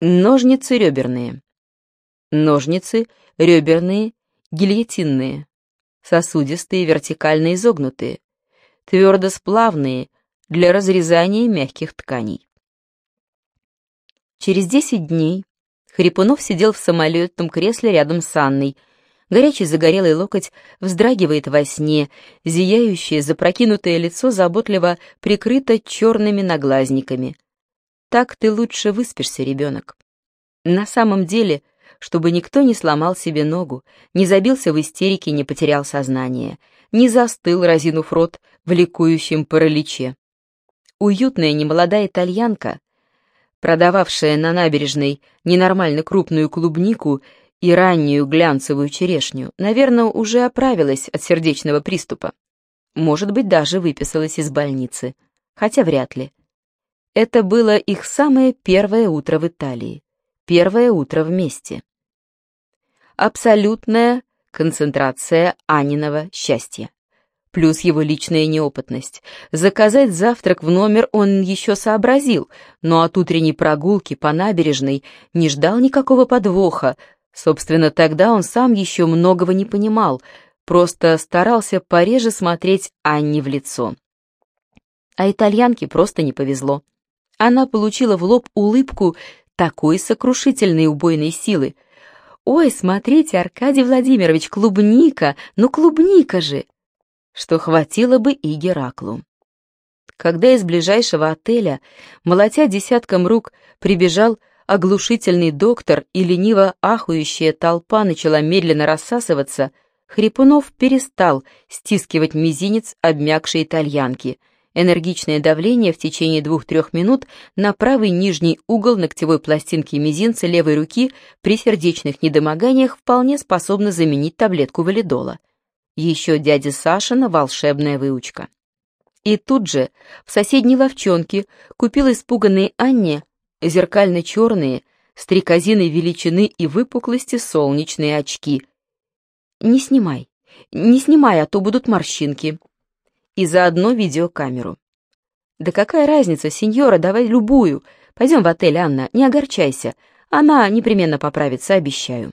Ножницы реберные. Ножницы реберные, гильотинные. Сосудистые, вертикально изогнутые. Твердосплавные, для разрезания мягких тканей. Через десять дней Хрипунов сидел в самолетном кресле рядом с Анной. Горячий загорелый локоть вздрагивает во сне, зияющее запрокинутое лицо заботливо прикрыто черными наглазниками. Так ты лучше выспишься, ребенок. На самом деле, чтобы никто не сломал себе ногу, не забился в истерике, не потерял сознание, не застыл, разинув рот в ликующем параличе уютная немолодая итальянка, продававшая на набережной ненормально крупную клубнику и раннюю глянцевую черешню, наверное, уже оправилась от сердечного приступа. Может быть, даже выписалась из больницы, хотя вряд ли. Это было их самое первое утро в Италии, первое утро вместе. Абсолютная концентрация Аниного счастья плюс его личная неопытность. Заказать завтрак в номер он еще сообразил, но от утренней прогулки по набережной не ждал никакого подвоха. Собственно, тогда он сам еще многого не понимал, просто старался пореже смотреть Анне в лицо. А итальянке просто не повезло. Она получила в лоб улыбку такой сокрушительной убойной силы. «Ой, смотрите, Аркадий Владимирович, клубника! Ну, клубника же!» что хватило бы и Гераклу. Когда из ближайшего отеля, молотя десятком рук, прибежал оглушительный доктор и лениво ахующая толпа начала медленно рассасываться, Хрипунов перестал стискивать мизинец обмякшей итальянки. Энергичное давление в течение двух-трех минут на правый нижний угол ногтевой пластинки мизинца левой руки при сердечных недомоганиях вполне способно заменить таблетку валидола еще дяди Сашина волшебная выучка. И тут же в соседней ловчонке купил испуганной Анне зеркально-черные, стрекозиной величины и выпуклости солнечные очки. «Не снимай, не снимай, а то будут морщинки». И заодно видеокамеру. «Да какая разница, сеньора, давай любую. Пойдем в отель, Анна, не огорчайся. Она непременно поправится, обещаю».